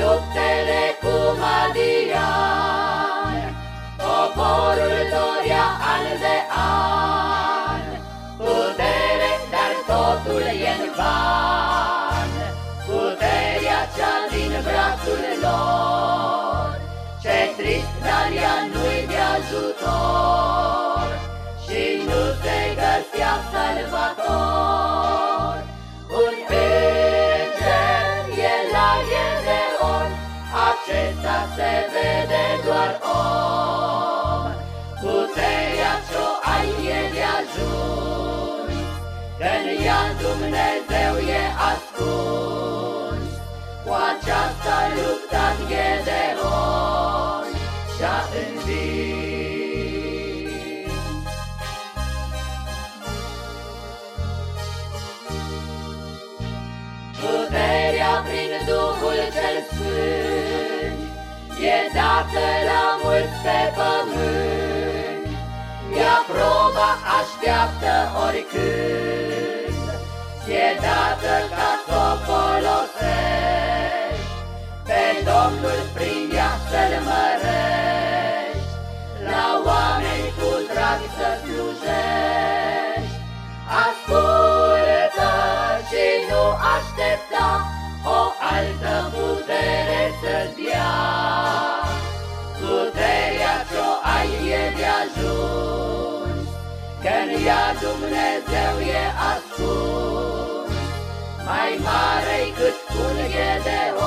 luptele cu Madian, poporul dorea an de an, putere, dar totul e în van, puterea cea din brațul lor, dată la mulți pe pământ Ea proba așteaptă oricând. E dată ca s-o folosești Pe Domnul prin ea să-L mărești. La oameni cu drag să slujești Ascultă și nu aștepta O În ea Dumnezeu e ascuns, mai mare cât un ghedeon.